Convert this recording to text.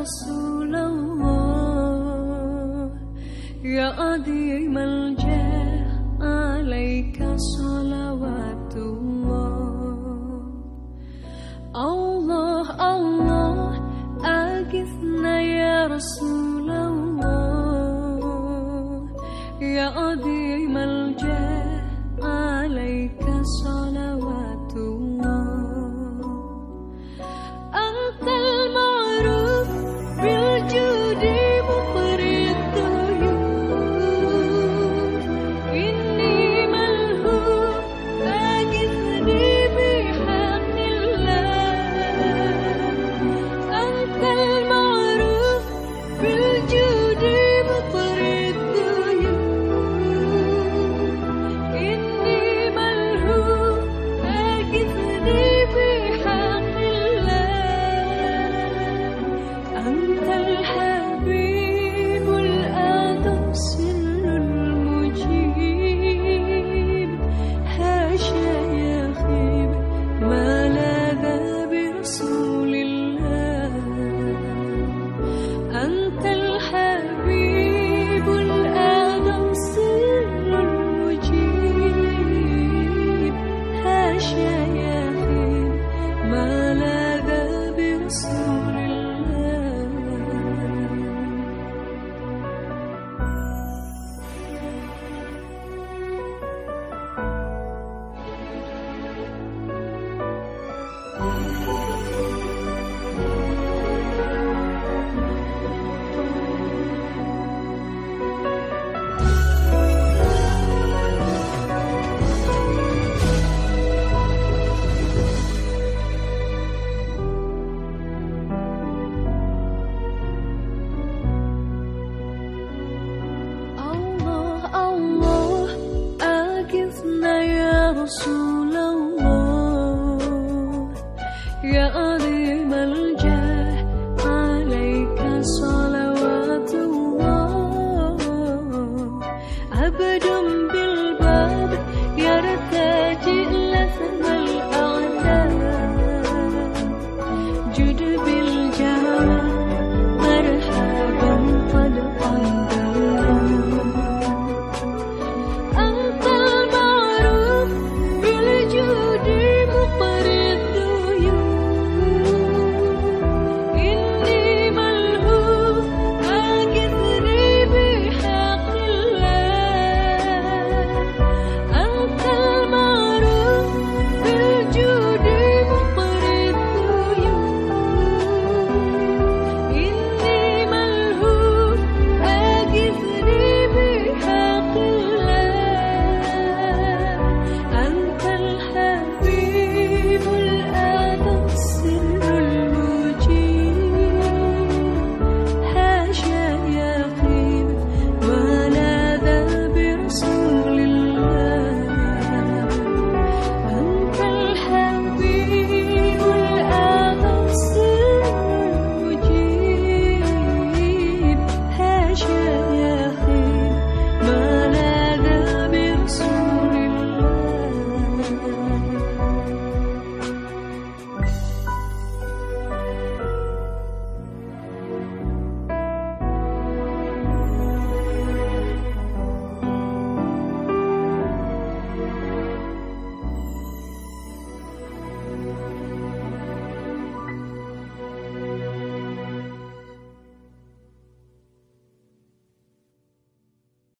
رسول الله. يا عظيم الجاه عليك صلوات الله. الله الله أغثنا يا رسول الله. يا عظيم الجاه عليك صلوات الله. 谁？告诉了我。